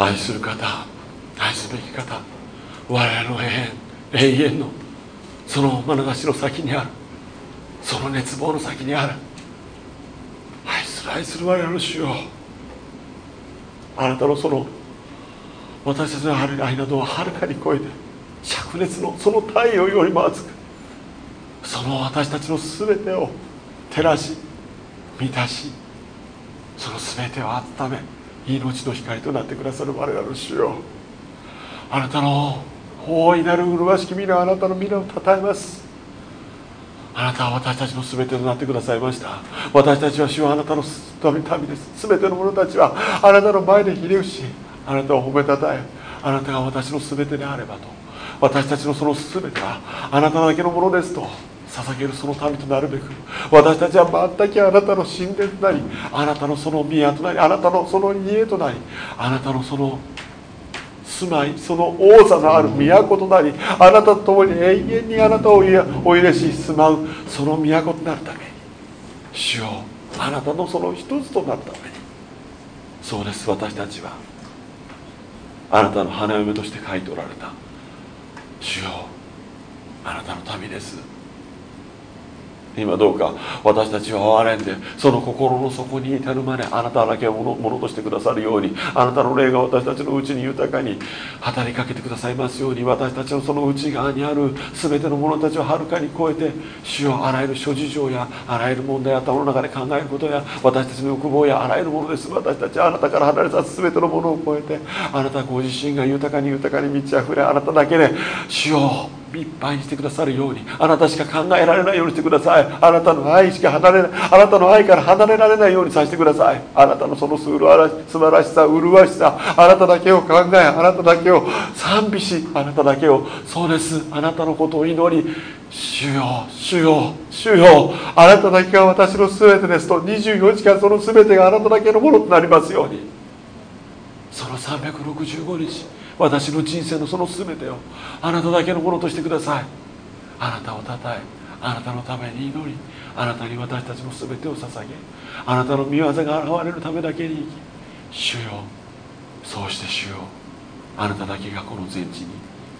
愛する方愛すべき方我々の永遠永遠のその眼差しの先にあるその熱望の先にある。愛する愛する我々の主よ。あなたのその私たちの愛などをはるかに超えて灼熱のその太陽よりも熱くその私たちの全てを照らし満たしその全てを温め命の光となってくださる我々の主よ。あなたの大いなる麗しき皆あなたの皆をたたえます。あなたは私たちの全てとなってくださいました。私たちは主はあなたの民です。全ての者たちはあなたの前でひれ伏しあなたを褒めたたえあなたが私の全てであればと。私たちのその全てはあなただけのものですと。捧げるその民となるべく私たちは全くあなたの神殿となりあなたのその宮となりあなたのその家となりあなたのその住まいその王座のある都となりあなたと共に永遠にあなたをお入れし住まうその都となるために主よあなたのその一つとなるために。そうです私たちはあなたの花嫁として書いておられた。主よあなたの民です。今どうか私たちは哀れんでその心の底に至るまであなただけをものとしてくださるようにあなたの霊が私たちのうちに豊かに働きかけてくださいますように私たちのその内側にある全ての者たちをはるかに超えて主よあらゆる諸事情やあらゆる問題頭の中で考えることや私たちの欲望やあらゆるものです。私たちはあなたから離れた全てのものを超えてあなたご自身が豊かに豊かに満ち溢れあなただけで主よいっぱいにしてくださるようにあなたしか考えられないようにしてください。あなたの愛しか離れないあなたの愛から離れられないようにさせてください。あなたのその素晴らしさ麗しさあなただけを考えあなただけを賛美しあなただけをそうです。あなたのことを祈り主よ主よ主よ。あなただけが私の全てですと24時間その全てがあなただけのものとなりますように。その365日私の人生のその全てをあなただけのものとしてください。あなたをたたえあなたのために祈りあなたに私たちの全てを捧げあなたの御業が現れるためだけに生き主よそうして主よあなただけがこの全地に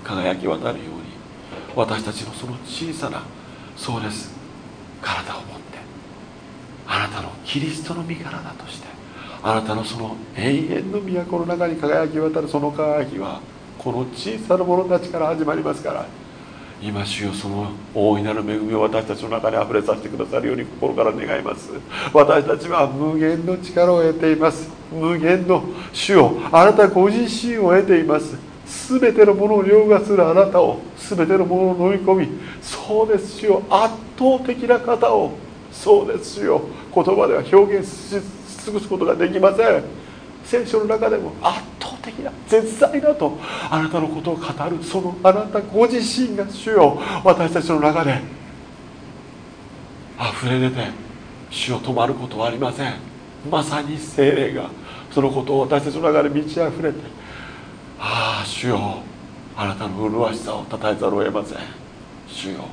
輝き渡るように私たちのその小さなそうです体を持ってあなたのキリストの身体としてあなたのその永遠の都の中に輝き渡るその輝きはこの小さな者たちから始まりますから。今主よその大いなる恵みを私たちの中にあふれさせてくださるように心から願います。私たちは無限の力を得ています。無限の主よあなたご自身を得ています。全てのものを凌駕するあなたを全てのものを飲み込みそうです主よ圧倒的な方をそうです主よ言葉では表現し尽くすことができません。聖書の中でも圧倒的な絶大だとあなたのことを語るそのあなたご自身が主よ。私たちの中で溢れ出て主を止まることはありません。まさに精霊がそのことを私たちの中で満ち溢れてああ主よあなたの麗しさをたたえざるを得ません。主よ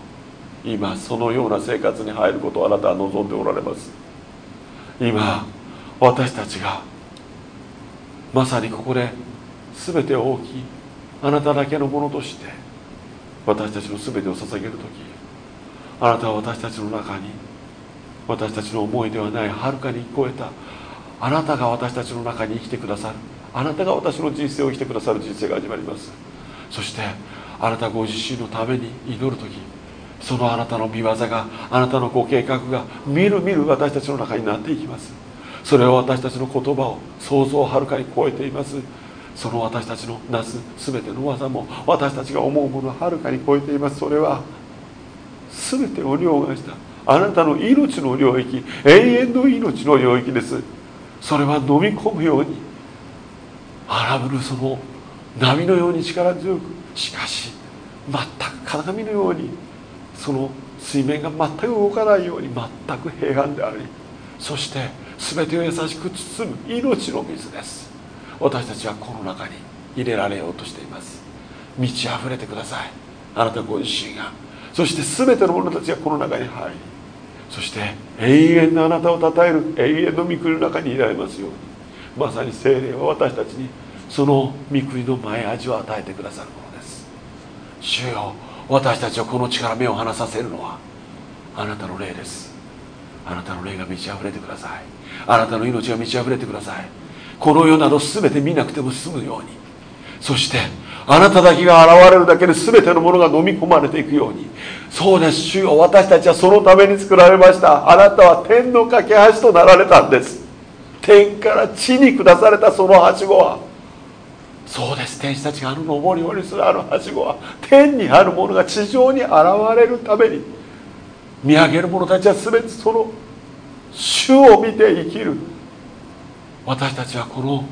今そのような生活に入ることをあなたは望んでおられます。今私たちがまさにここで全てを大きあなただけのものとして私たちの全てを捧げる時あなたは私たちの中に私たちの思いではないはるかに超えたあなたが私たちの中に生きてくださるあなたが私の人生を生きてくださる人生が始まります。そしてあなたご自身のために祈る時そのあなたの見業があなたのご計画がみるみる私たちの中になっていきます。それは私たちの言葉を想像をはるかに超えています。その私たちのなす全ての技も私たちが思うものをはるかに超えています。それは全てを凌駕したあなたの命の領域永遠の命の領域です。それは飲み込むように荒ぶるその波のように力強くしかし全く鏡のようにその水面が全く動かないように全く平安でありそして全てを優しく包む命の水です。私たちはこの中に入れられようとしています。満ち溢れてください。あなたご自身が。そして全ての者たちがこの中に入りそして永遠のあなたをたたえる永遠の御国の中にいられますように。まさに精霊は私たちにその御国の前味を与えてくださるものです。主よ私たちをこの力目を離させるのはあなたの霊です。あなたの霊が満ち溢れてください。あなたの命が満ち溢れてください。この世など全て見なくても済むように。そしてあなただけが現れるだけで全てのものが飲み込まれていくように。そうです。主よ私たちはそのために作られました。あなたは天の架け橋となられたんです。天から地に下されたそのはしごは。そうです。天使たちがあの上り下りするあのはしごは。天にあるものが地上に現れるために。見上げる者たちは全てその主を見て生きる。私たちはこの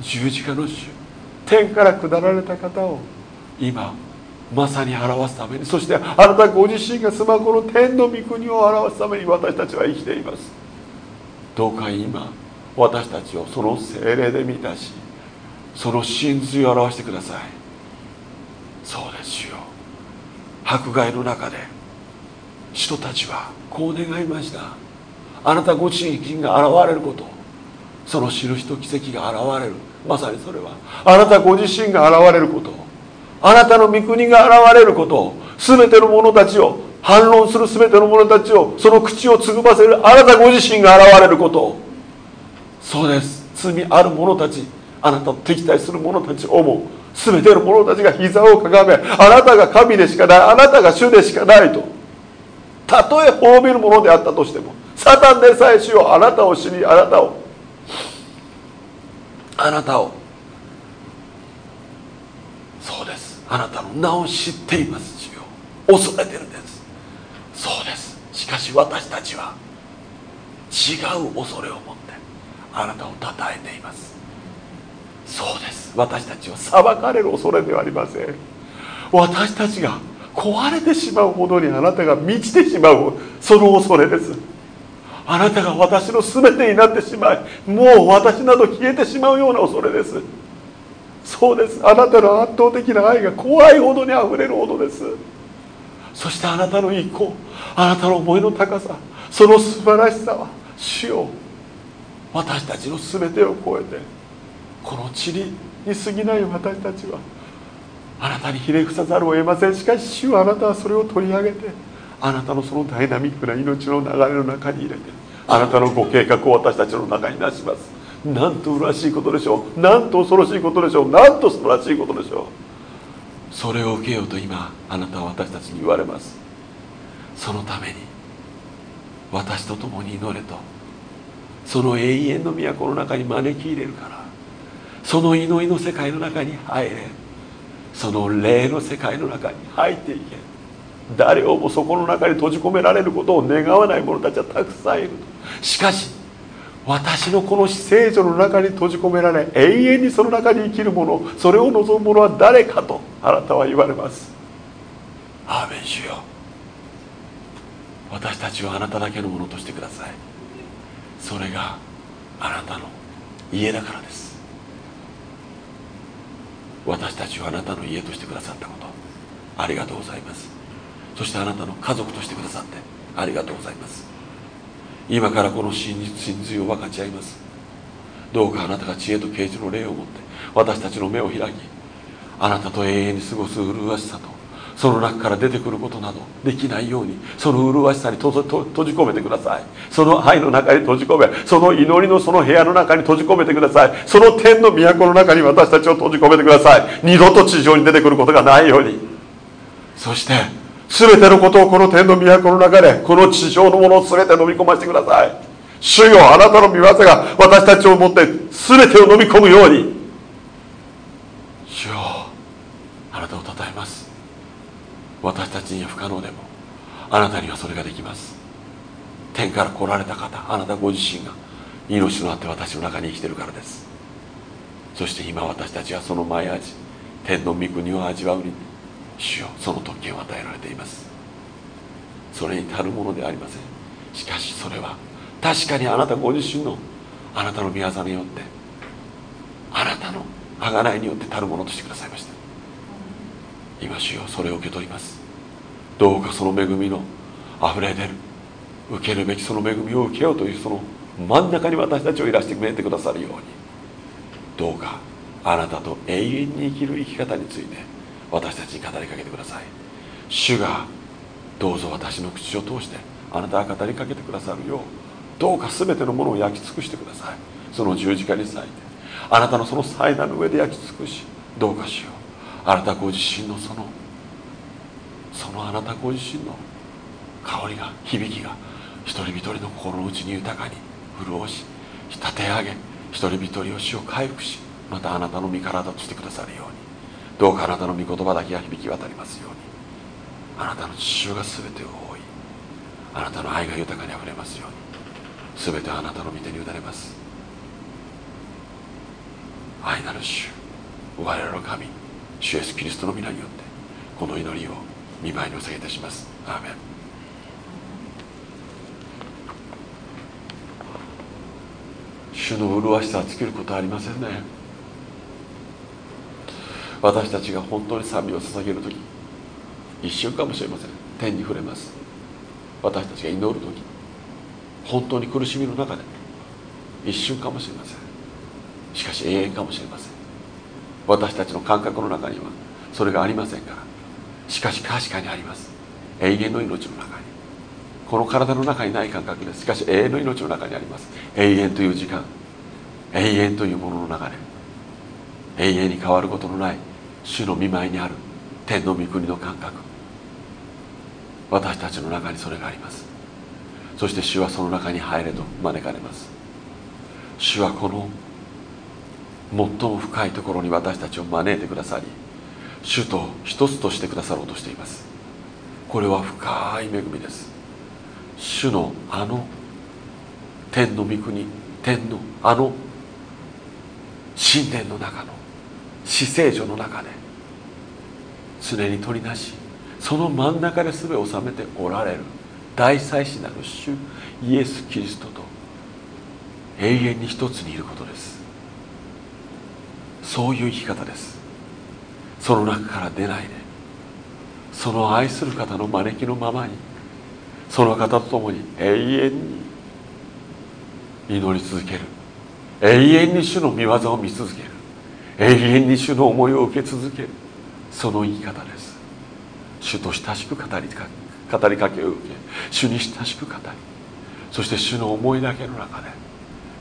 十字架の主。天から下られた方を。今まさに表すために。そしてあなたご自身が住まこの天の御国を表すために私たちは生きています。どうか今私たちをその精霊で満たしその真髄を表してください。そうですよ。迫害の中で人たちはこう願いましたあなたご自身が現れること。その印と奇跡が現れる。まさにそれは。あなたご自身が現れること。あなたの御国が現れること。全ての者たちを反論する全ての者たちをその口をつぐませる。あなたご自身が現れること。そうです。罪ある者たち。あなたと敵対する者たちを思う。全ての者たちが膝をかがめ。あなたが神でしかない。あなたが主でしかないと。たとえ滅びるものであったとしても。サタンでさえ主よあなたを知りあなたを。あなたを。そうです。あなたの名を知っています主よ。恐れてるんです。そうです。しかし私たちは違う恐れを持ってあなたを称えています。そうです。私たちは裁かれる恐れではありません。私たちが壊れてしまうほどにあなたが満ちてしまうその恐れです。あなたが私の全てになってしまいもう私など消えてしまうような恐れです。そうです。あなたの圧倒的な愛が怖いほどにあふれるほどです。そしてあなたの意向あなたの思いの高さその素晴らしさは主よ私たちの全てを超えてこの地に過ぎない私たちはあなたにひれ伏さざるを得ません。しかし主はあなたはそれを取り上げてあなたのそのダイナミックな命の流れの中に入れてあなたのご計画を私たちの中に出します。なんと麗しいことでしょう。なんと恐ろしいことでしょう。なんと素晴らしいことでしょう。それを受けようと今あなたは私たちに言われます。そのために私と共に祈れと。その永遠の都の中に招き入れるから。その祈りの世界の中に入れ。その霊の世界の中に入っていけ。誰をもそこの中に閉じ込められることを願わない者たちはたくさんいる。としかし私のこの聖女の中に閉じ込められ永遠にその中に生きる者それを望む者は誰かとあなたは言われます。アーメン主よ。私たちをあなただけのものとしてください。それがあなたの家だからです。私たちをあなたの家としてくださったこと。ありがとうございます。そしてあなたの家族としてくださってありがとうございます。今からこの真実真髄を分かち合います。どうかあなたが知恵と啓示の霊を持って私たちの目を開きあなたと永遠に過ごす麗しさとその中から出てくることなどできないようにその麗しさに閉じ込めてください。その愛の中に閉じ込めその祈りのその部屋の中に閉じ込めてください。その天の都の中に私たちを閉じ込めてください。二度と地上に出てくることがないように。そして全てのことをこの天の都の中でこの地上のものを全て飲み込ませてください。主よあなたの御業が私たちをもって全てを飲み込むように。主よあなたを称えます。私たちには不可能でもあなたにはそれができます。天から来られた方あなたご自身が命のあって私の中に生きてるからです。そして今私たちはその前味天の御国を味わうに主よその特権を与えられています。それに足るものではありません。しかしそれは確かにあなたご自身のあなたの御業によってあなたの贖いによって足るものとしてくださいました。今主よそれを受け取ります。どうかその恵みの溢れ出る受けるべきその恵みを受けようというその真ん中に私たちをいらしてくれてくださるようにどうかあなたと永遠に生きる生き方について私たちに語りかけてください。主がどうぞ私の口を通してあなたが語りかけてくださるようどうか全てのものを焼き尽くしてください。その十字架に咲いてあなたのその祭壇の上で焼き尽くしどうかしよう。あなたご自身のそのそのあなたご自身の香りが響きが一人一人の心の内に豊かに潤し立て上げ一人一人を死を回復しまたあなたの身体としてくださるよう。どうかあなたの御言葉だけが響き渡りますように。あなたの父親が全てを覆いあなたの愛が豊かにあふれますように。全てあなたの御手に委ねます。愛なる主我らの神主イエスキリストの皆によってこの祈りを見舞いにお下げいたします。アーメン。主の麗しさは尽きることはありませんね。私たちが本当に賛美を捧げる時一瞬かもしれません。天に触れます。私たちが祈る時本当に苦しみの中で一瞬かもしれません。しかし永遠かもしれません。私たちの感覚の中にはそれがありませんから。しかし確かにあります。永遠の命の中に。この体の中にない感覚です。しかし永遠の命の中にあります。永遠という時間。永遠というものの中で。永遠に変わることのない主の見舞いにある天の御国の感覚。私たちの中にそれがあります。そして主はその中に入れと招かれます。主はこの最も深いところに私たちを招いてくださり主と一つとしてくださろうとしています。これは深い恵みです。主のあの天の御国天のあの神殿の中の死聖所の中で常に取りなしその真ん中で全を治めておられる大祭司なる主イエス・キリストと永遠に一つにいることです。そういう生き方です。その中から出ないでその愛する方の招きのままにその方と共に永遠に祈り続ける。永遠に主の御業を見続ける。永遠に主の思いを受け続ける。その生き方です。主と親しく語りか語りかけを受け主に親しく語りそして主の思いだけの中で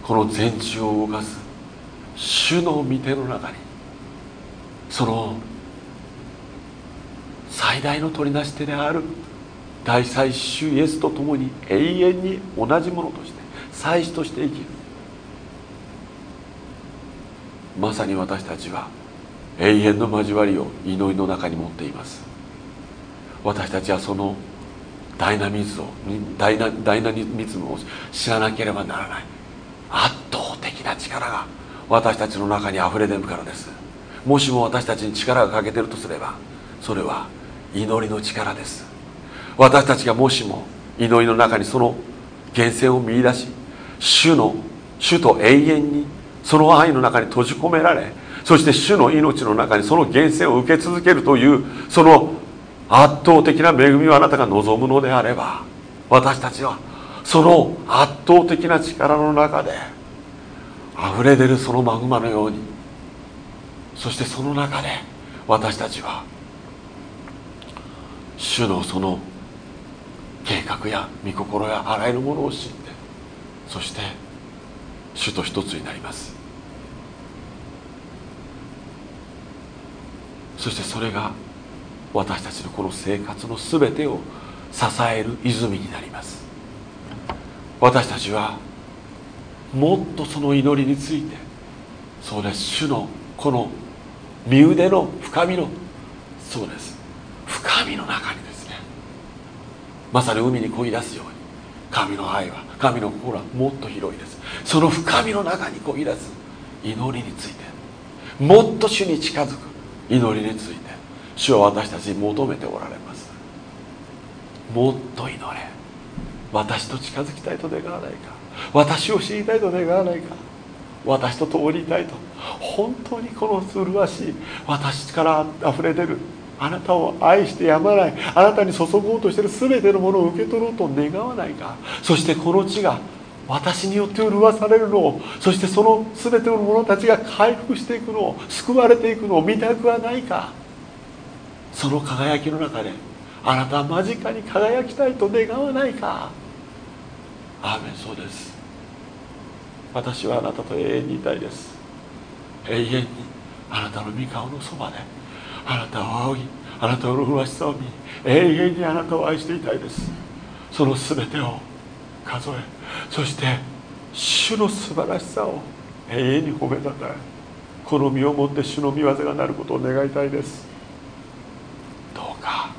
この全地を動かす主の御手の中にその最大の取りなし手である大祭司イエスと共に永遠に同じものとして祭司として生きる。まさに私たちは永遠の交わりを祈りの中に持っています。私たちはそのダイナミズをダイナミズムを知らなければならない。圧倒的な力が私たちの中にあふれ出るからです。もしも私たちに力が欠けてるとすればそれは祈りの力です。私たちがもしも祈りの中にその源泉を見いだし主の主と永遠にその愛の中に閉じ込められそして主の命の中にその源泉を受け続けるというその圧倒的な恵みをあなたが望むのであれば私たちはその圧倒的な力の中で溢れ出るそのマグマのようにそしてその中で私たちは主のその計画や御心やあらゆるものを知ってそして主と一つになります。そしてそれが私たちのこの生活の全てを支える泉になります。私たちはもっとその祈りについてそうです。主のこの身腕の深みのそうです。深みの中にですねまさに海にこぎ出すように神の愛は神の心はもっと広いです。その深みの中にこぎ出す祈りについてもっと主に近づく。祈りについて主は私たちに求めておられます。もっと祈れ。私と近づきたいと願わないか。私を知りたいと願わないか。私と通りたいと。本当にこの麗しい私からあふれ出るあなたを愛してやまないあなたに注ごうとしている全てのものを受け取ろうと願わないか。そしてこの地が私によって潤されるのをそしてその全ての者たちが回復していくのを救われていくのを見たくはないか。その輝きの中であなたは間近に輝きたいと願わないか。アーメンそうです。私はあなたと永遠にいたいです。永遠にあなたの御顔のそばであなたを仰ぎあなたの麗しさを見永遠にあなたを愛していたいです。その全てを数えそして主の素晴らしさを永遠に褒めたたえこの身をもって主の御業がなることを願いたいです。どうか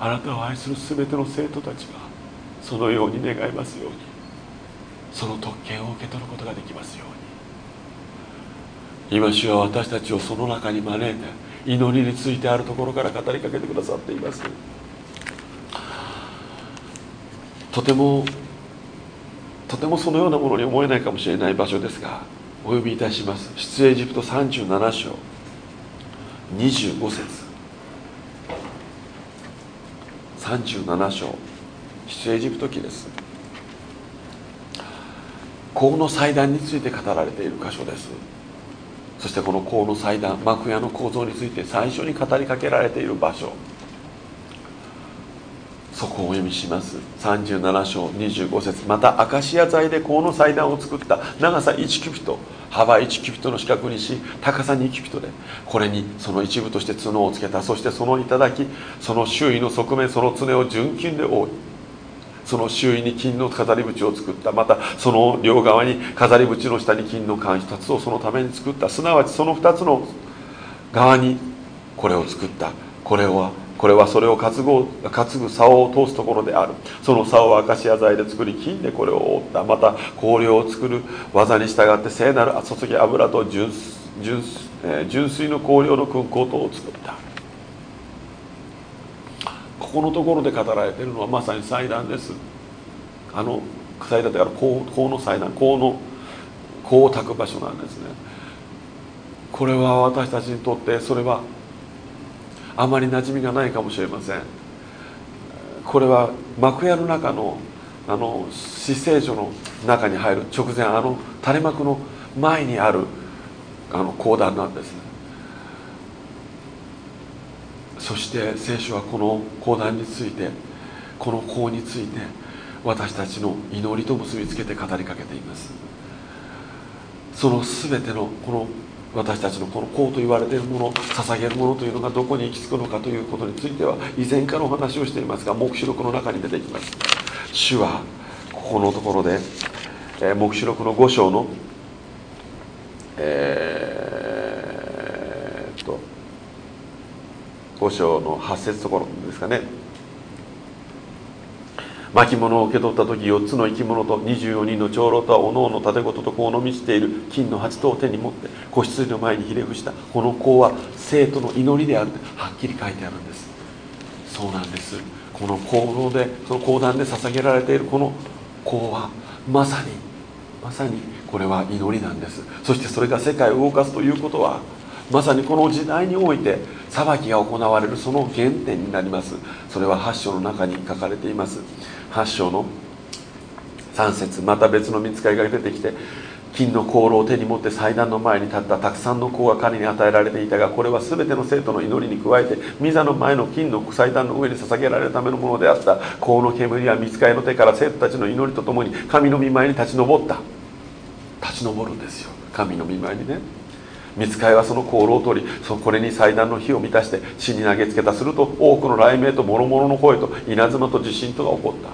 あなたを愛する全ての生徒たちがそのように願いますように。その特権を受け取ることができますように。今主は私たちをその中に招いて祈りについてあるところから語りかけてくださっています。とてもとてもそのようなものに思えないかもしれない場所ですがお呼びいたします。出エジプト37章25節。37章出エジプト記です。河の祭壇について語られている箇所です。そしてこの河の祭壇幕屋の構造について最初に語りかけられている場所。そこをお読みします。37章25節。またアカシア材で河の祭壇を作った。長さ1キュピト。幅1キュピトの四角にし高さ2キュピトで。これにその一部として角をつけた。そしてその頂きその周囲の側面その常を純金で覆いその周囲に金の飾り縁を作った。またその両側に飾り縁の下に金の缶一つをそのために作った。すなわちその2つの側にこれを作った。これはこれはそれを担ぐ担ぐ竿を通すところである。その竿をアカシア材で作り金でこれを覆った。また香料を作る技に従って聖なる注ぎ油と純純,、えー、純粋の香料の燻香等を作ったここのところで語られているのはまさに祭壇です。あの祭壇だから香香の祭壇香の香を炊く場所なんですね。これは私たちにとってそれはあまり馴染みがないかもしれません。これは幕屋の中のあの死聖所の中に入る直前あの垂れ幕の前にあるあの講談なんですそして聖書はこの講談についてこの講について私たちの祈りと結びつけて語りかけています。その全てのこの私たちのこのこうと言われているもの捧げるものというのがどこに行き着くのかということについては以前からお話をしていますが黙示録の中に出てきます。主はここのところで、えー、黙示録の5章のえー、っと5章の8節ところですかね。巻物を受け取った時4つの生き物と24人の長老とはおのおの盾事とこうの満ちている。金の鉢とを手に持って子羊の前にひれ伏した。この香は生徒の祈りである。とはっきり書いてあるんです。そうなんです。この香炉でその講談で捧げられている。この香はまさにまさにこれは祈りなんです。そしてそれが世界を動かすということはまさにこの時代において裁きが行われるその原点になります。それは8章の中に書かれています。8章の3節また別の見つかりが出てきて金の香炉を手に持って祭壇の前に立ったたくさんの香が彼に与えられていたがこれは全ての生徒の祈りに加えて御座の前の金の祭壇の上に捧げられるためのものであった。香の煙は見つかりの手から生徒たちの祈りとともに神の御前に立ち上った。立ち上るんですよ。神の御前にね。見つかりはその香炉を取りそこれに祭壇の火を満たして死に投げつけた。すると多くの雷鳴と諸々の声と稲妻と地震とが起こった。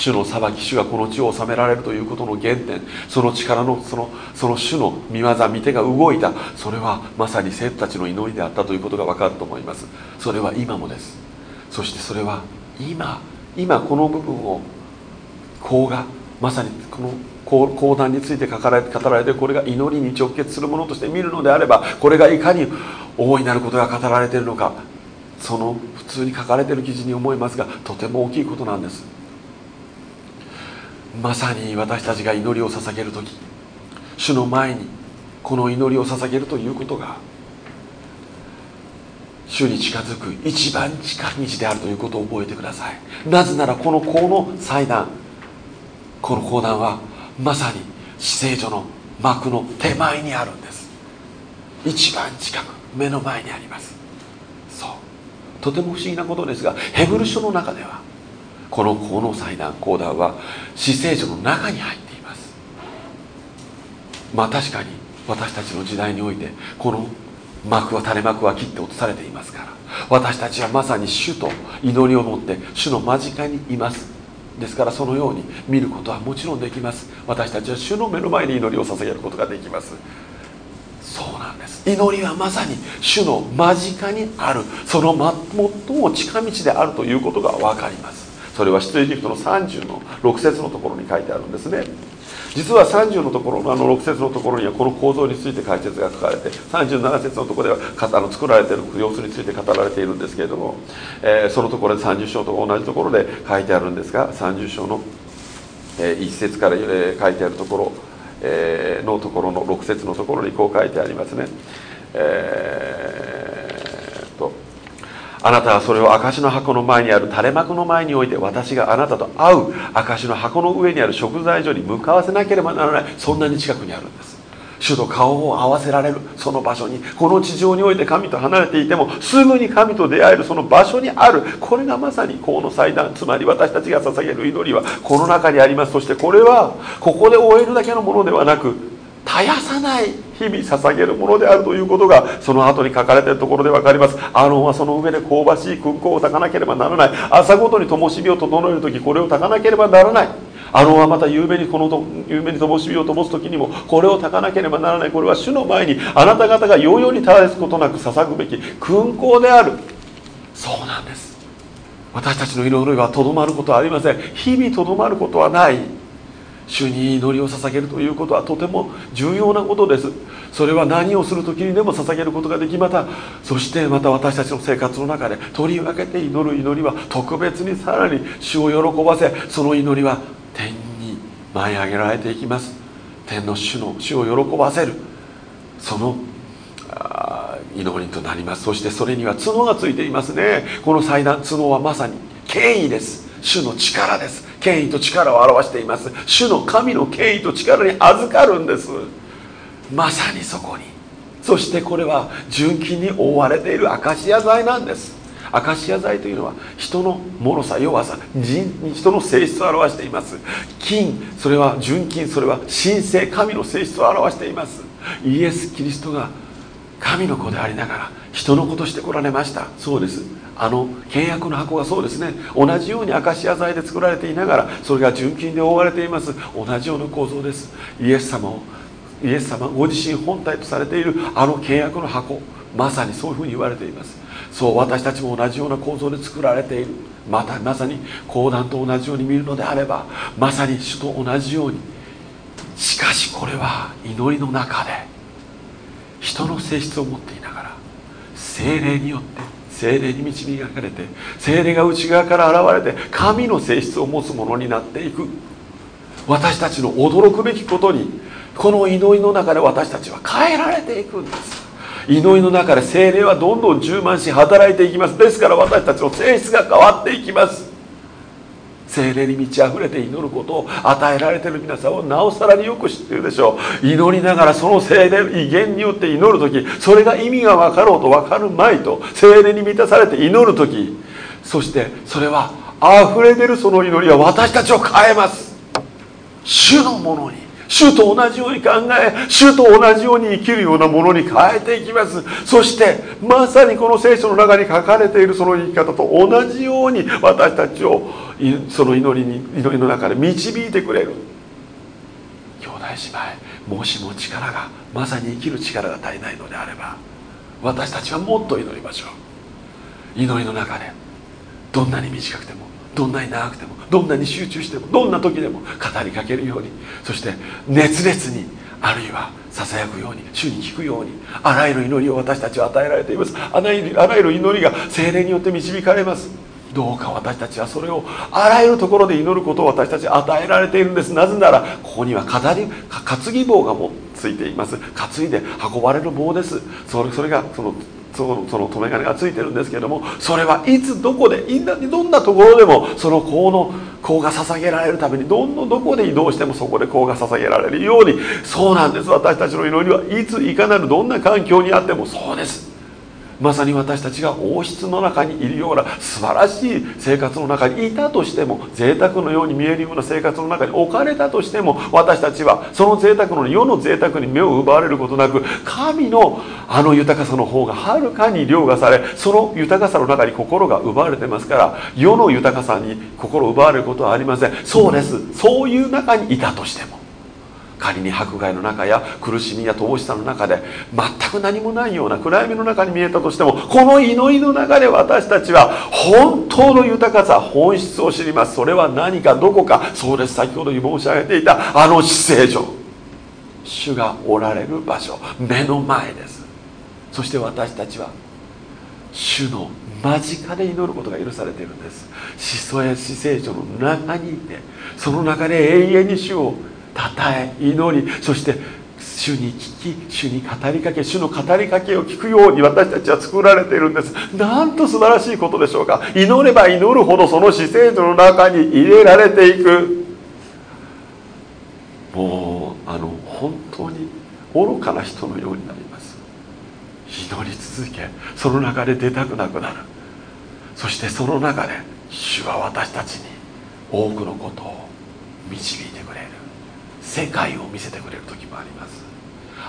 主の裁き主がこの地を治められるということの原点。その力のそのその主の見業見手が動いた。それはまさに生徒たちの祈りであったということが分かると思います。それは今もです。そしてそれは今今この部分を甲がまさにこの講談について語られ語られてこれが祈りに直結するものとして見るのであればこれがいかに大いなることが語られているのかその普通に書かれている記事に思いますがとても大きいことなんです。まさに私たちが祈りを捧げる時主の前にこの祈りを捧げるということが主に近づく一番近道であるということを覚えてください。なぜならこのこの祭壇この講談はまさに死聖所の幕の手前にあるんです。一番近く目の前にあります。そう。とても不思議なことですがヘブル書の中ではこのこの祭壇講談は死聖所の中に入っています。まあ確かに私たちの時代においてこの幕は垂れ幕は切って落とされていますから私たちはまさに主と祈りを持って主の間近にいます。ですからそのように見ることはもちろんできます。私たちは主の目の前に祈りを捧げることができます。そうなんです。祈りはまさに主の間近にある。その最も近道であるということが分かります。それは出エジプトの30の6節のところに書いてあるんですね。実は30のところのあの6節のところにはこの構造について解説が書かれて37節のところではあの作られている様子について語られているんですけれども、えー、そのところで30章と同じところで書いてあるんですが30章の、えー、1節から、えー、書いてあるところ、えー、のところの6節のところにこう書いてありますね。えーあなたはそれを証の箱の前にある垂れ幕の前において私があなたと会う証の箱の上にある食材所に向かわせなければならない。そんなに近くにあるんです。主と顔を合わせられる。その場所にこの地上において神と離れていてもすぐに神と出会えるその場所にある。これがまさにこの祭壇つまり私たちが捧げる祈りはこの中にあります。そしてこれはここで終えるだけのものではなく絶やさない日々捧げるものであるということがその後に書かれているところで分かります。アロンはその上で香ばしい勲功を炊かなければならない。朝ごとに灯火を整える時これを炊かなければならない。アロンはまた夕べにこの夕べに灯火を灯す時にもこれを炊かなければならない。これは主の前にあなた方がようように絶やすことなく捧ぐべき勲功である。そうなんです。私たちの祈りはとどまることはありません。日々とどまることはない。主に祈りを捧げるということはとても重要なことです。それは何をする時にでも捧げることができまたそしてまた私たちの生活の中で取り分けて祈る祈りは特別にさらに主を喜ばせその祈りは天に舞い上げられていきます。天の主の主を喜ばせる。その祈りとなります。そしてそれには角がついていますね。この祭壇角はまさに権威です。主の力です。権威と力を表しています。主の神の権威と力に預かるんです。まさにそこに。そしてこれは純金に覆われているアカシア材なんです。アカシア材というのは人の脆さ弱さ人の性質を表しています。金それは純金それは神聖神の性質を表しています。イエス・キリストが神の子でありながら人の子として来られました。そうです。あの契約の箱がそうですね。同じようにアカシア材で作られていながらそれが純金で覆われています。同じような構造です。イエス様をイエス様ご自身本体とされているあの契約の箱まさにそういうふうに言われています。そう私たちも同じような構造で作られている。またまさに講談と同じように見るのであればまさに主と同じように。しかしこれは祈りの中で人の性質を持っていながら精霊によって精霊に導かれて精霊が内側から現れて神の性質を持つものになっていく。私たちの驚くべきことにこの祈りの中で私たちは変えられていくんです。祈りの中で精霊はどんどん充満し働いていきます。ですから私たちの性質が変わっていきます。精霊に満ち溢れて祈ることを与えられてる皆さんをなおさらによく知ってるでしょう。祈りながらその精霊威厳によって祈る時それが意味が分かろうと分かるまいと精霊に満たされて祈る時そしてそれは溢れ出るその祈りは私たちを変えます。主のものに。主と同じように考え主と同じように生きるようなものに変えていきます。そしてまさにこの聖書の中に書かれているその生き方と同じように私たちをその祈りに祈りの中で導いてくれる。兄弟姉妹もしも力がまさに生きる力が足りないのであれば私たちはもっと祈りましょう。祈りの中でどんなに短くてもどんなに長くてもどんなに集中してもどんな時でも語りかけるようにそして熱烈にあるいはささやくように主に聞くようにあらゆる祈りを私たちは与えられています。あらゆるあらゆる祈りが精霊によって導かれます。どうか私たちはそれをあらゆるところで祈ることを私たち与えられているんです。なぜならここには語り担ぎ棒がもついています。担いで運ばれる棒です。それそれがそのそのその留め金がついてるんですけれどもそれはいつどこでどんなところでもその香の香が捧げられるためにどんどんどこで移動してもそこで香が捧げられるようにそうなんです。私たちの祈りはいついかなるどんな環境にあってもそうです。まさに私たちが王室の中にいるような素晴らしい生活の中にいたとしても贅沢のように見えるような生活の中に置かれたとしても私たちはその贅沢の世の贅沢に目を奪われることなく神のあの豊かさの方がはるかに凌駕されその豊かさの中に心が奪われてますから世の豊かさに心を奪われることはありません。そうです。そういう中にいたとしても仮に迫害の中や苦しみや乏しさの中で全く何もないような暗闇の中に見えたとしてもこの祈りの中で私たちは本当の豊かさ本質を知ります。それは何かどこか。そうです。先ほど申し上げていたあの姿勢上主がおられる場所。目の前です。そして私たちは主の間近で祈ることが許されているんです。しそや死聖所の中にいてその中で永遠に主をたたえ祈りそして主に聞き主に語りかけ主の語りかけを聞くように私たちは作られているんです。なんと素晴らしいことでしょうか。祈れば祈るほどその死生の中に入れられていく。もうあの本当に愚かな人のようになります。祈り続けその中で出たくなくなる。そしてその中で主は私たちに多くのことを導いて世界を見せてくれる時もあります。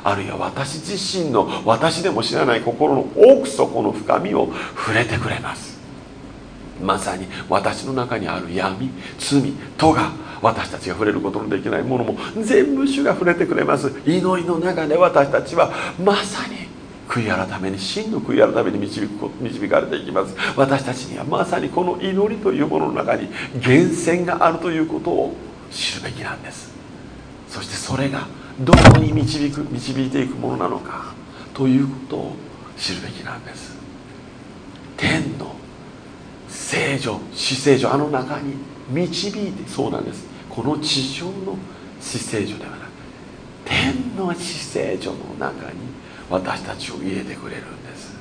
あるいは私自身の私でも知らない心の奥底の深みを触れてくれます。まさに私の中にある闇罪とが私たちが触れることのできないものも全部主が触れてくれます。祈りの中で私たちはまさに悔い改めに真の悔い改めに導く導かれていきます。私たちにはまさにこの祈りというものの中に源泉があるということを知るべきなんです。そしてそれがどこに導く導いていくものなのかということを知るべきなんです。天の聖女死聖女あの中に導いてそうなんです。この地上の死聖女ではなく天の死聖女の中に私たちを入れてくれるんです。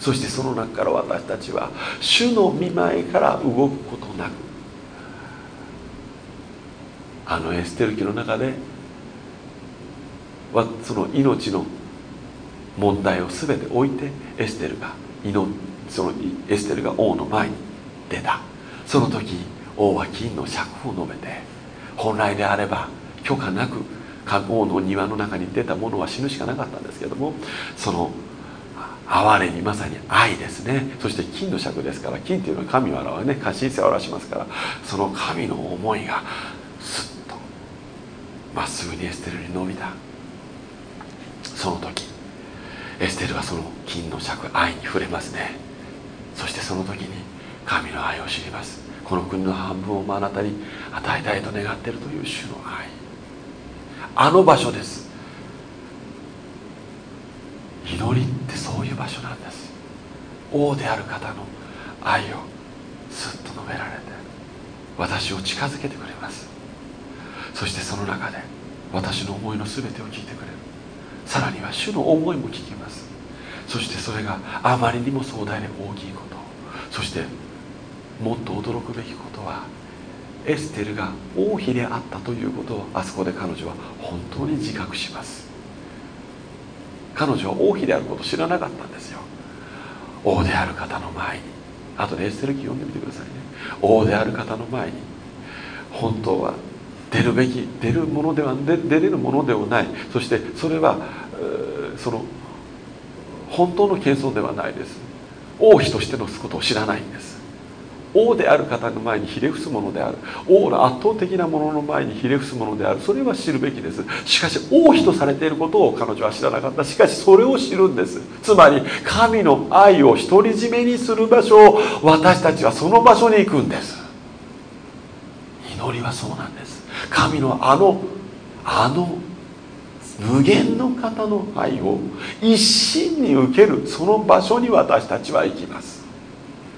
そしてその中から私たちは主の見舞いから動くことなくあのエステル記の中ではその命の問題を全て置いてエステルがそのエステルが王の前に出た。その時王は金の尺を述べて本来であれば許可なく王の庭の中に出たものは死ぬしかなかったんですけどもその哀れにまさに愛ですね。そして金の尺ですから金っていうのは神を表ね。過信性を表しますからその神の思いがすっまっすぐにエステルに伸びた。その時エステルはその金の尺愛に触れますね。そしてその時に神の愛を知ります。この国の半分を目の当たり与えたいと願っているという主の愛。あの場所です。祈りってそういう場所なんです。王である方の愛をすっと述べられて私を近づけてくれます。そしてその中で私の思いの全てを聞いてくれる。さらには主の思いも聞きます。そしてそれがあまりにも壮大で大きいこと。そしてもっと驚くべきことはエステルが王妃であったということをあそこで彼女は本当に自覚します。彼女は王妃であることを知らなかったんですよ。王である方の前に。後でエステル記読んでみてくださいね。王である方の前に。本当は出るべき出るものでは出れるものではない。そしてそれはその本当の謙遜ではないです。王妃としてのことを知らないんです。王である方の前にひれ伏すものである。王の圧倒的なものの前にひれ伏すものである。それは知るべきです。しかし王妃とされていることを彼女は知らなかった。しかしそれを知るんです。つまり神の愛を独り占めにする場所を私たちはその場所に行くんです。祈りはそうなんです。神のあのあの無限の方の愛を一心に受けるその場所に私たちは行きます。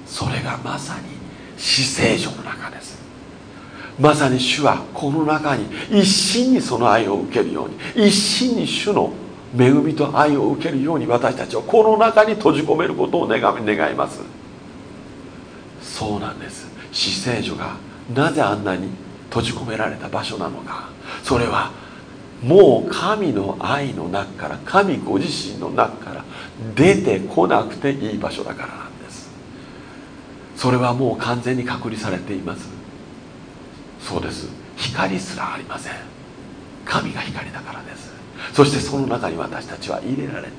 それがまさに死聖所の中です。まさに主はこの中に一心にその愛を受けるように一心に主の恵みと愛を受けるように私たちをこの中に閉じ込めることを願願います。そうなんです。死聖所がなぜあんなに閉じ込められた場所なのか。それはもう神の愛の中から神ご自身の中から出てこなくていい場所だからなんです。それはもう完全に隔離されています。そうです。光すらありません。神が光だからです。そしてその中に私たちは入れられて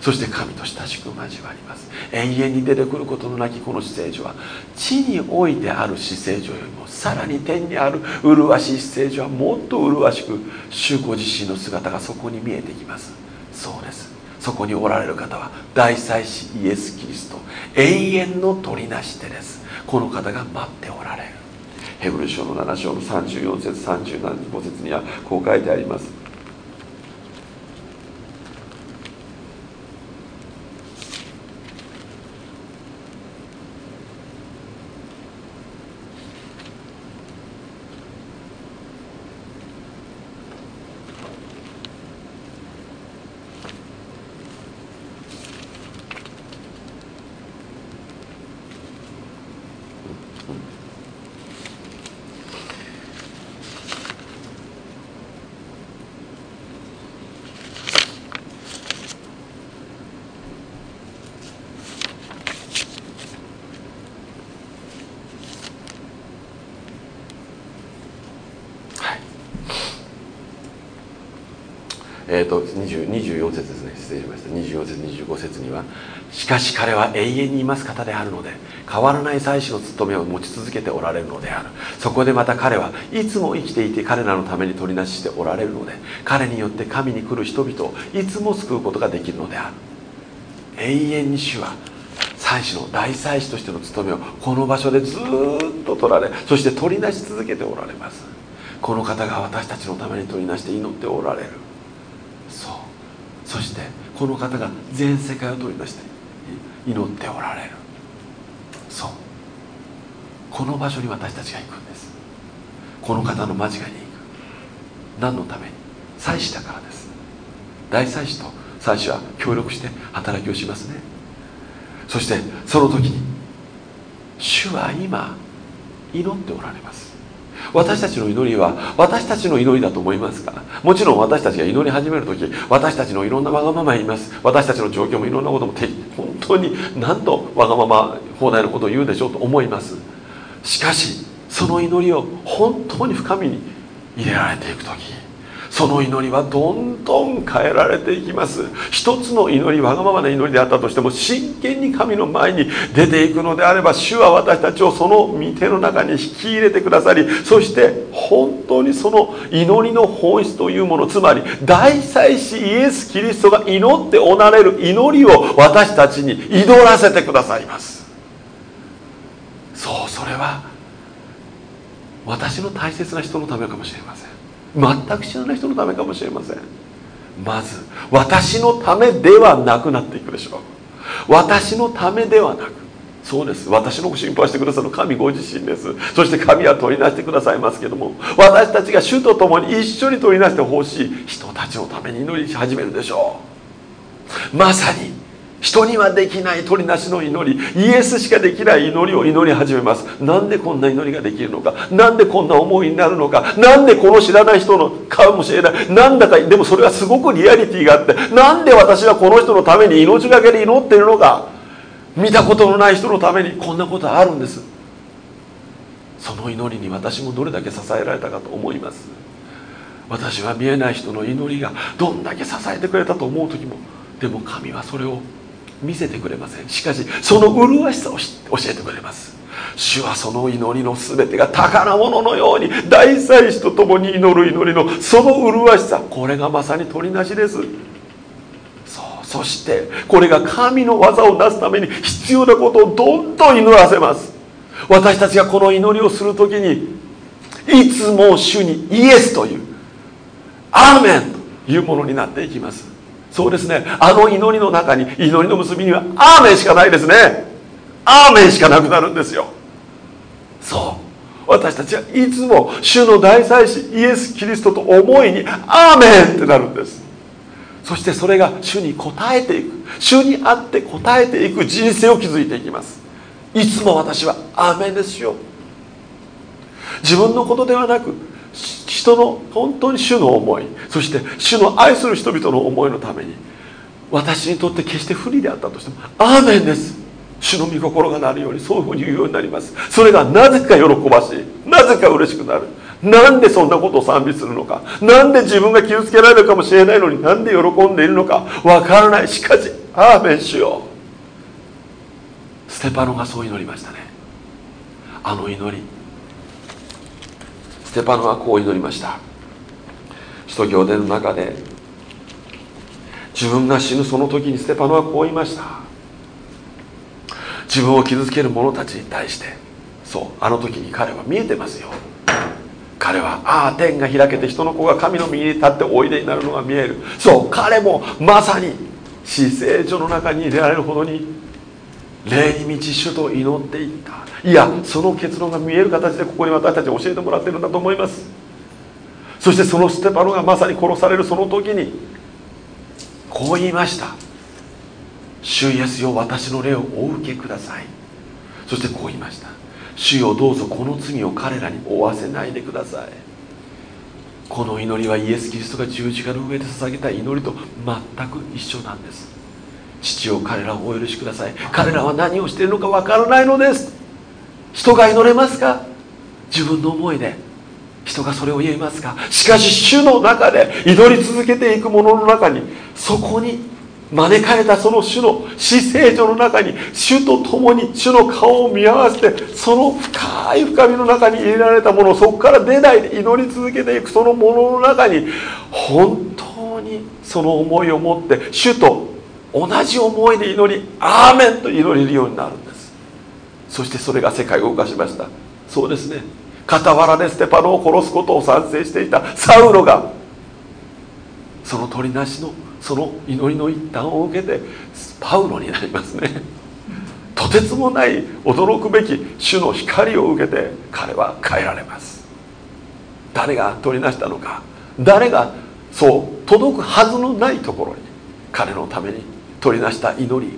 そして神と親しく交わります。永遠に出てくることのなきこの死聖所は地においてある死聖所よりもさらに天にある麗しい死聖所はもっと麗しく主ご自身の姿がそこに見えてきます。そうです。そこにおられる方は大祭司イエス・キリスト。永遠の取りなし手です。この方が待っておられる。ヘブル書の7章の34節35節にはこう書いてあります。えーと、24節ですね。失礼しました。24節25節には「しかし彼は永遠にいます方であるので変わらない祭司の務めを持ち続けておられるのである。そこでまた彼はいつも生きていて彼らのために取りなししておられるので彼によって神に来る人々をいつも救うことができるのである。永遠に主は祭司の大祭司としての務めをこの場所でずっと取られそして取りなし続けておられます。この方が私たちのために取りなして祈っておられる。そしてこの方が全世界を取り出して祈っておられる。そう。この場所に私たちが行くんです。この方の間近に行く。何のために？祭司だからです。大祭司と祭司は協力して働きをしますね。そしてその時に主は今祈っておられます。私たちの祈りは私たちの祈りだと思いますか？もちろん私たちが祈り始める時私たちのいろんなわがまま言います。私たちの状況もいろんなことも本当に何とわがまま放題のことを言うでしょうと思います。しかしその祈りを本当に深みに入れられていく時その祈りはどんどん変えられていきます。一つの祈りわがままな祈りであったとしても真剣に神の前に出ていくのであれば主は私たちをその御手の中に引き入れてくださりそして本当にその祈りの本質というものつまり大祭司イエス・キリストが祈っておられる祈りを私たちに祈らせてくださいます。そうそれは私の大切な人のためかもしれません。全く知らない人のためかもしれません。まず私のためではなくなっていくでしょう。私のためではなく。そうです。私の心配してくださる神ご自身です。そして神は取りなしてくださいますけども。私たちが主と共に一緒に取りなしてほしい人たちのために祈りし始めるでしょう。まさに人にはできない取りなしの祈り。イエスしかできない祈りを祈り始めます。なんでこんな祈りができるのか。なんでこんな思いになるのか。なんでこの知らない人のかもしれない。なんだかでもそれはすごくリアリティがあって。なんで私はこの人のために命がけで祈ってるのか。見たことのない人のためにこんなことあるんです。その祈りに私もどれだけ支えられたかと思います。私は見えない人の祈りがどんだけ支えてくれたと思う時も。でも神はそれを見せてくれません。しかしその麗しさを教えてくれます。主はその祈りの全てが宝物のように大祭司と共に祈る祈りのその麗しさこれがまさに取りなしです。そうそしてこれが神の技をなすために必要なことをどんどん祈らせます。私たちがこの祈りをする時にいつも主にイエスというアーメンというものになっていきます。そうですね。あの祈りの中に祈りの結びにはアーメンしかないですね。アーメンしかなくなるんですよ。そう。私たちはいつも主の大祭司イエス・キリストと思いにアーメンってなるんです。そしてそれが主に応えていく。主にあって応えていく人生を築いていきます。いつも私はアーメンですよ。自分のことではなく人の本当に主の思いそして主の愛する人々の思いのために私にとって決して不利であったとしてもアーメンです。主の御心がなるようにそういうふうに言うようになります。それがなぜか喜ばしい。なぜか嬉しくなる。なんでそんなことを賛美するのか。なんで自分が傷つけられるかもしれないのになんで喜んでいるのか。わからない。しかしアーメンしよう。ステパノがそう祈りましたね。あの祈り。テパノはこう祈りました。使徒行伝の中で自分が死ぬその時にステパノはこう言いました。自分を傷つける者たちに対してそうあの時に彼は見えてますよ。彼はああ天が開けて人の子が神の右に立っておいでになるのが見える。そう彼もまさに死聖所の中に入れられるほどに霊に満ち主と祈っていった。いやその結論が見える形でここに私たち教えてもらってるんだと思います。そしてそのステパノがまさに殺されるその時にこう言いました「主イエスよ私の霊をお受けください」そしてこう言いました。主よどうぞこの罪を彼らに負わせないでください。この祈りはイエス・キリストが十字架の上で捧げた祈りと全く一緒なんです。父を彼らをお許しください。彼らは何をしているのかわからないのです。人が祈れますか？自分の思いで。人がそれを言えますか？しかし主の中で祈り続けていく者のの中にそこに招かれたその主の死聖所の中に主と共に主の顔を見合わせてその深い深みの中に入れられたものをそこから出ないで祈り続けていくそのものの中に本当にその思いを持って主と同じ思いで祈りアーメンと祈れるようになる。そしてそれが世界を動かしました。そうですね。傍らでステパノを殺すことを賛成していたサウロがその鳥なしのその祈りの一端を受けてパウロになりますね。とてつもない驚くべき主の光を受けて彼は変えられます。誰が取りなしたのか。誰がそう届くはずのないところに彼のために取りなした祈り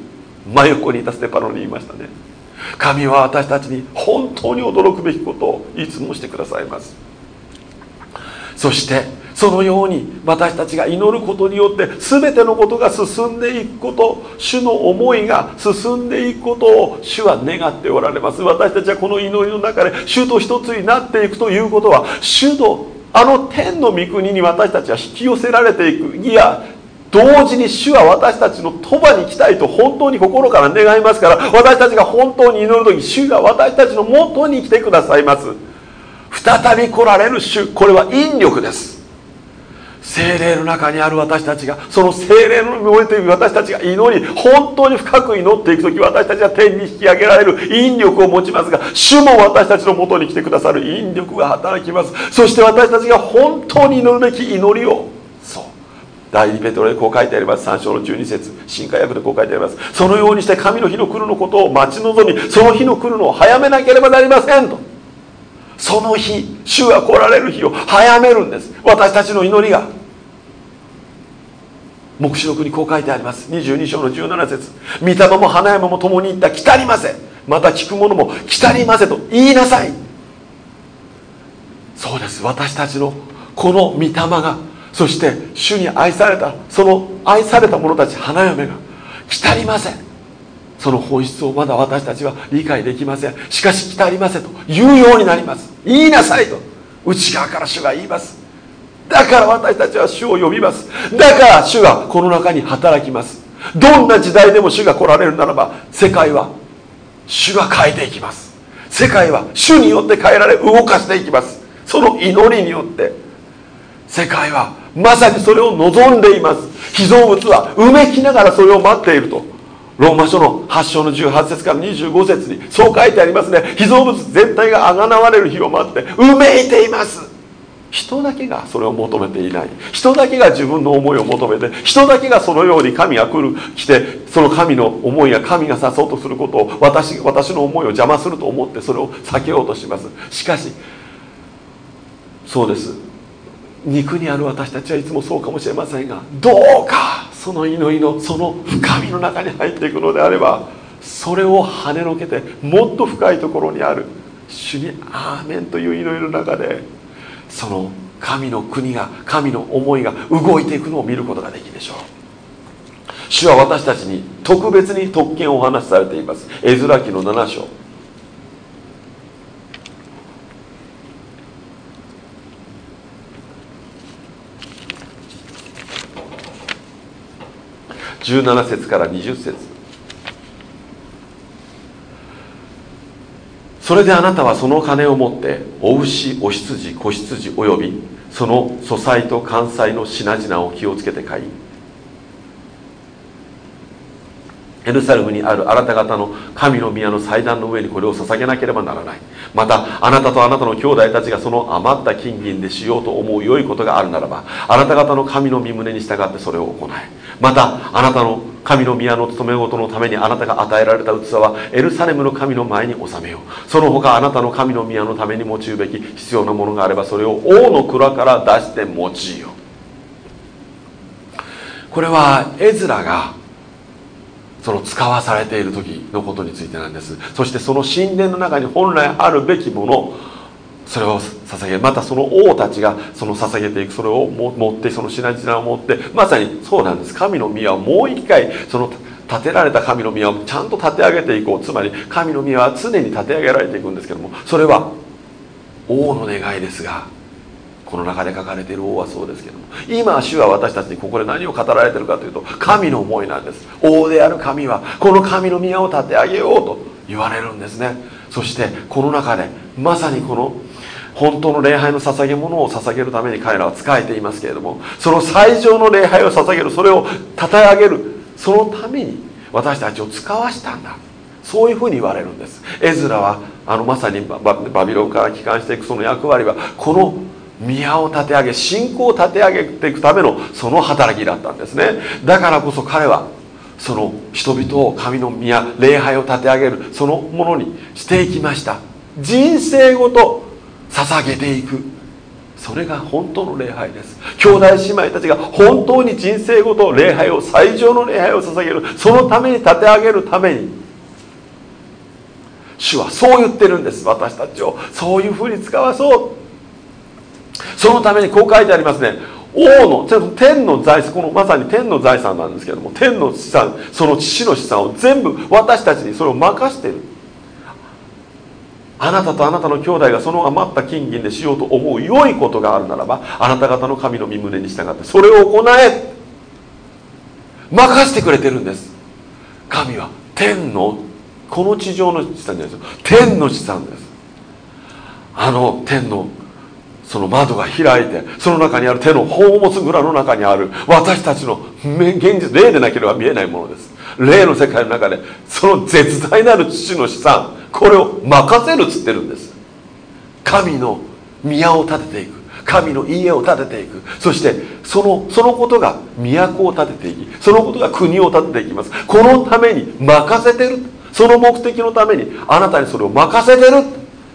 真横にいたステパノに言いましたね。神は私たちに本当に驚くべきことをいつもしてくださいます。そしてそのように私たちが祈ることによって全てのことが進んでいくこと主の思いが進んでいくことを主は願っておられます。私たちはこの祈りの中で主と一つになっていくということは主とあの天の御国に私たちは引き寄せられていく。いや同時に主は私たちの鳥羽に来たいと本当に心から願いますから私たちが本当に祈る時主が私たちの元に来てくださいます。再び来られる主これは引力です。精霊の中にある私たちがその精霊の燃えている私たちが祈り本当に深く祈っていく時私たちは天に引き上げられる引力を持ちますが主も私たちのもとに来てくださる引力が働きます。そして私たちが本当に祈るべき祈りを第2ペトロでこう書いてあります。3章の12節。新海訳でこう書いてあります。そのようにして神の日の来るのことを待ち望みその日の来るのを早めなければなりませんと。その日主が来られる日を早めるんです。私たちの祈りが。黙示録にこう書いてあります。22章の17節。御霊も花山も共に言った来たりませ。また聞く者も来たりませと言いなさい。そうです。私たちのこの御霊がそして主に愛されたその愛された者たち花嫁が来たりません。その本質をまだ私たちは理解できません。しかし来たりませんと言うようになります。言いなさいと内側から主が言います。だから私たちは主を呼びます。だから主がこの中に働きます。どんな時代でも主が来られるならば世界は主が変えていきます。世界は主によって変えられ動かしていきます。その祈りによって世界はまさにそれを望んでいます。被造物はうめきながらそれを待っていると。ローマ書の8章の18節から25節にそう書いてありますね。被造物全体があがなわれる日を待ってうめいています。人だけがそれを求めていない。人だけが自分の思いを求めて人だけがそのように神が来る。来てその神の思いや神が誘おうとすることを私私の思いを邪魔すると思ってそれを避けようとします。しかしそうです。肉にある私たちはいつもそうかもしれませんがどうかその祈りのその深みの中に入っていくのであればそれを跳ねのけてもっと深いところにある主に「アーメン」という祈りの中でその神の国が神の思いが動いていくのを見ることができるでしょう。主は私たちに特別に特権をお話しされています。絵面記の7章。17節から20節。それであなたはその金を持ってお牛お羊子羊およびその素菜と関西の品々を気をつけて買いエルサレムにあるあなた方の神の宮の祭壇の上にこれを捧げなければならない。またあなたとあなたの兄弟たちがその余った金銀でしようと思う良いことがあるならばあなた方の神の身旨に従ってそれを行いまたあなたの神の宮の務め事のためにあなたが与えられた器はエルサレムの神の前に収めよう。その他あなたの神の宮のために用いるべき必要なものがあればそれを王の蔵から出して用いよこれは絵面がその使わされている時のことについてなんです。そしてその神殿の中に本来あるべきものそれを捧げまたその王たちがその捧げていくそれを持ってその品々を持ってまさにそうなんです。神の宮をもう一回その建てられた神の宮をちゃんと建て上げていこう。つまり神の宮は常に建て上げられていくんですけどもそれは王の願いですがこの中で書かれている王はそうですけども今主は私たちにここで何を語られてるかというと神の思いなんです。王である神はこの神の宮を建て上げようと言われるんですね。そしてこの中でまさにこの本当の礼拝の捧げ物を捧げるために彼らは仕えていますけれどもその最上の礼拝を捧げるそれを称え上げるそのために私たちを使わしたんだ。そういうふうに言われるんです。エズラはあのまさにバビロンから帰還していくその役割はこの宮を立て上げ信仰を立て上げていくためのその働きだったんですね。だからこそ彼はその人々を神の宮礼拝を立て上げるそのものにしていきました。人生ごと捧げていく。それが本当の礼拝です。兄弟姉妹たちが本当に人生ごと礼拝を最上の礼拝を捧げる。そのために立て上げるために。主はそう言ってるんです私たちを。そういうふうに使わそう。そのためにこう書いてありますね。王の天の財産このまさに天の財産なんですけども天の資産その父の資産を全部私たちにそれを任してる。あなたとあなたの兄弟がその余った金銀でしようと思う良いことがあるならばあなた方の神の身旨に従ってそれを行え。任せてくれてるんです。神は天のこの地上の資産じゃないですよ。天の資産です。あの天のその窓が開いてその中にある手の宝物蔵の中にある私たちの現実霊でなければ見えないものです。霊の世界の中でその絶大なる父の資産これを任せるっつってるんです。神の宮を建てていく。神の家を建てていく。そしてそのそのことが都を建てていきそのことが国を建てていきます。このために任せてる。その目的のためにあなたにそれを任せてる。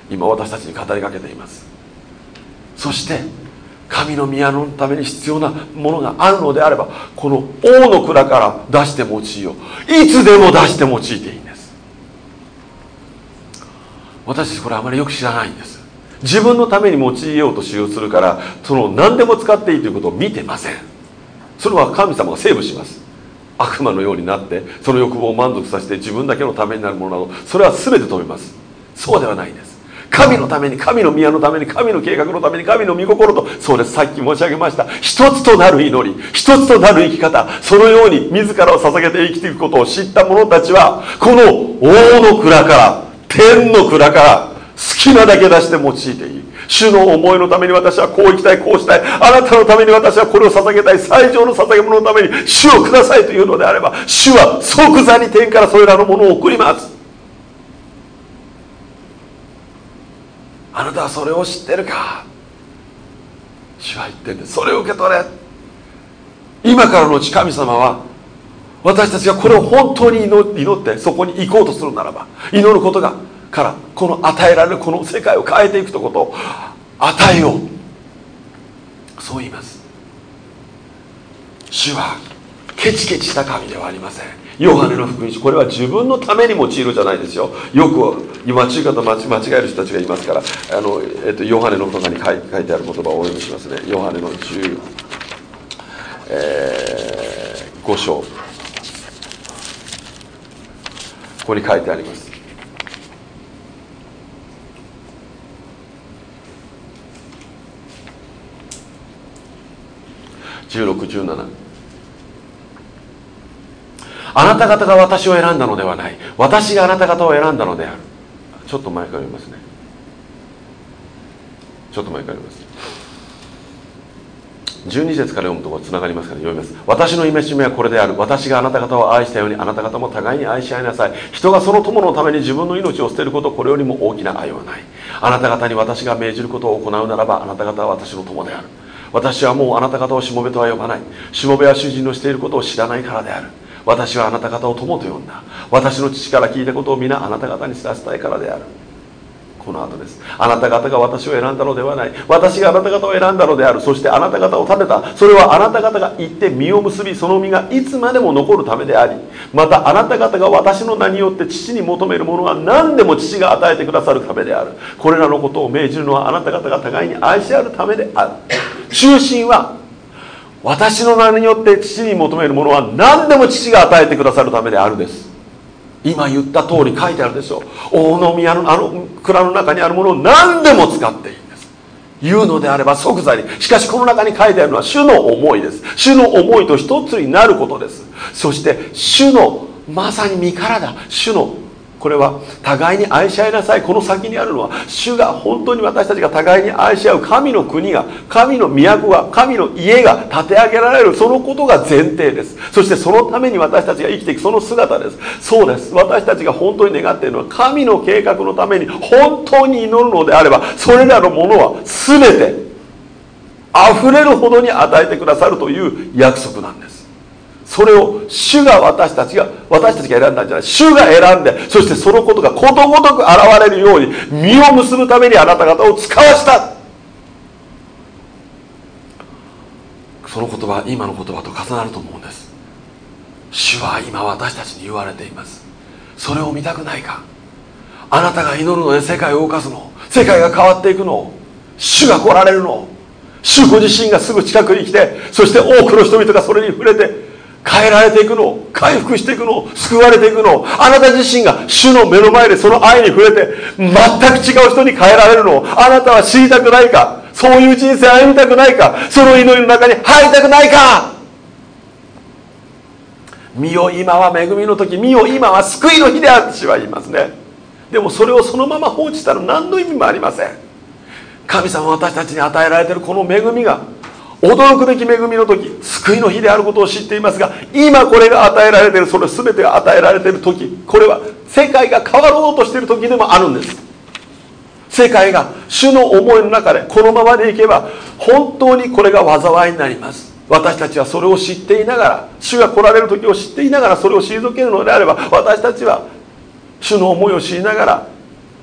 今私たちに語りかけています。そして神の宮のために必要なものがあるのであればこの王の蔵から出して用いよ。ういつでも出して用いていいんです。私これあまりよく知らないんです。自分のために用いようと使用するからその何でも使っていいということを見てません。それは神様がセーブします。悪魔のようになってその欲望を満足させて自分だけのためになるものなどそれは全て止めます。そうではないんです。神のために神の宮のために神の計画のために神の御心と。そうです。さっき申し上げました。一つとなる祈り一つとなる生き方。そのように自らを捧げて生きていくことを知った者たちはこの王の蔵から天の蔵から好きなだけ出して用いていい。主の思いのために私はこう生きたいこうしたい。あなたのために私はこれを捧げたい。最上の捧げ物のために主をくださいというのであれば主は即座に天からそれらのものを送ります。あなたはそれを知ってるか？主は言ってんでそれを受け取れ。今からのうち神様は私たちがこれを本当に祈ってそこに行こうとするならば祈ることがからこの与えられるこの世界を変えていくということを与えよう。そう言います。主はケチケチした神ではありません。ヨハネの福音書。これは自分のために用いるじゃないですよ。よく今中華と間違える人たちがいますから。あの、えっと、ヨハネのとかに書いてある言葉をお読みしますね。ヨハネの10、えー、5章。ここに書いてあります。1617あなた方が私を選んだのではない。私があなた方を選んだのである。ちょっと前から読みますね。ちょっと前から読みます。12節から読むとこつながりますから読みます。私の戒めはこれである。私があなた方を愛したようにあなた方も互いに愛し合いなさい。人がその友のために自分の命を捨てることこれよりも大きな愛はない。あなた方に私が命じることを行うならばあなた方は私の友である。私はもうあなた方をしもべとは呼ばない。しもべは主人のしていることを知らないからである。私はあなた方を友と呼んだ。私の父から聞いたことを皆あなた方に知らせたいからである。この後です。あなた方が私を選んだのではない。私があなた方を選んだのである。そしてあなた方を立てた。それはあなた方が行って実を結びその実がいつまでも残るためであり。またあなた方が私の名によって父に求めるものは何でも父が与えてくださるためである。これらのことを命じるのはあなた方が互いに愛し合うためである。中心は私の名によって父に求めるものは何でも父が与えてくださるためであるです。今言った通り書いてあるでしょ大宮のあの蔵の中にあるものを何でも使っていいんです。言うのであれば即座に。しかしこの中に書いてあるのは主の思いです。主の思いと一つになることです。そして主のまさに身からだ。主のこれは互いに愛し合いなさい。この先にあるのは主が本当に私たちが互いに愛し合う神の国が神の都が神の家が建て上げられる。そのことが前提です。そしてそのために私たちが生きていくその姿です。そうです。私たちが本当に願っているのは神の計画のために本当に祈るのであればそれらのものは全て溢れるほどに与えてくださるという約束なんです。それを主が私たちが私たちが選んだんじゃない。主が選んでそしてそのことがことごとく現れるように実を結ぶためにあなた方を使わした。その言葉今の言葉と重なると思うんです。主は今私たちに言われています。それを見たくないか。あなたが祈るので世界を動かすの。世界が変わっていくの。主が来られるの。主ご自身がすぐ近くに来てそして多くの人々がそれに触れて変えられていくの。回復していくの。救われていくの。あなた自身が主の目の前でその愛に触れて全く違う人に変えられるの。あなたは知りたくないか。そういう人生歩みたくないか。その祈りの中に入りたくないか。身を今は恵みの時身を今は救いの日である私は言いますね。でもそれをそのまま放置したら何の意味もありません。神様私たちに与えられているこの恵みが驚くべき恵みの時救いの日であることを知っていますが今これが与えられているそれ全てが与えられている時これは世界が変わろうとしている時でもあるんです。世界が主の思いの中でこのままでいけば本当にこれが災いになります。私たちはそれを知っていながら主が来られる時を知っていながらそれを退けるのであれば私たちは主の思いを知りながら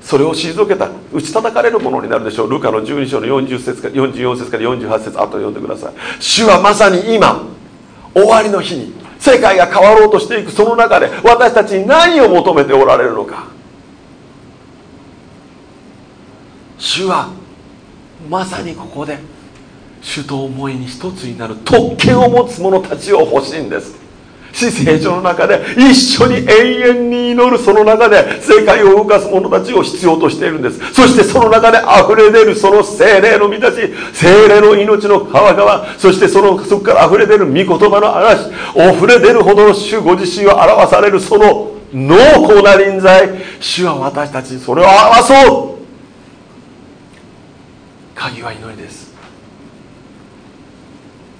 それを退けた打ち叩かれるものになるでしょう。ルカの12章の40節から44節から48節後で読んでください。主はまさに今終わりの日に世界が変わろうとしていくその中で私たちに何を求めておられるのか。主はまさにここで主と思いに一つになる特権を持つ者たちを欲しいんです。死聖書の中で一緒に永遠に祈るその中で世界を動かす者たちを必要としているんです。そしてその中で溢れ出るその精霊の満たし精霊の命の川川そしてそのそこから溢れ出る御言葉の嵐溢れ出るほどの主ご自身を表されるその濃厚な臨在。主は私たちにそれを表そう。鍵は祈りです。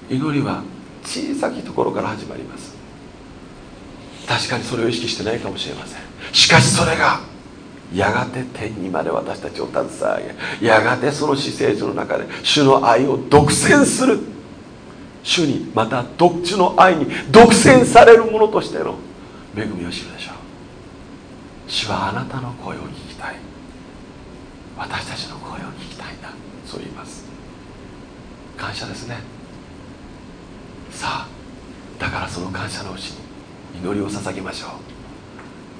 祈りは小さきところから始まります。確かにそれを意識してないかもしれません。しかしそれがやがて天にまで私たちを携え上げやがてその死聖書の中で主の愛を独占する。主にまた主の愛に独占されるものとしての恵みを知るでしょう。主はあなたの声を聞きたい。私たちの声を聞きたいんだ。そう言います。感謝ですね。さあだからその感謝のうちに祈りを捧げましょう。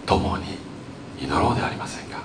共に祈ろうではありませんか。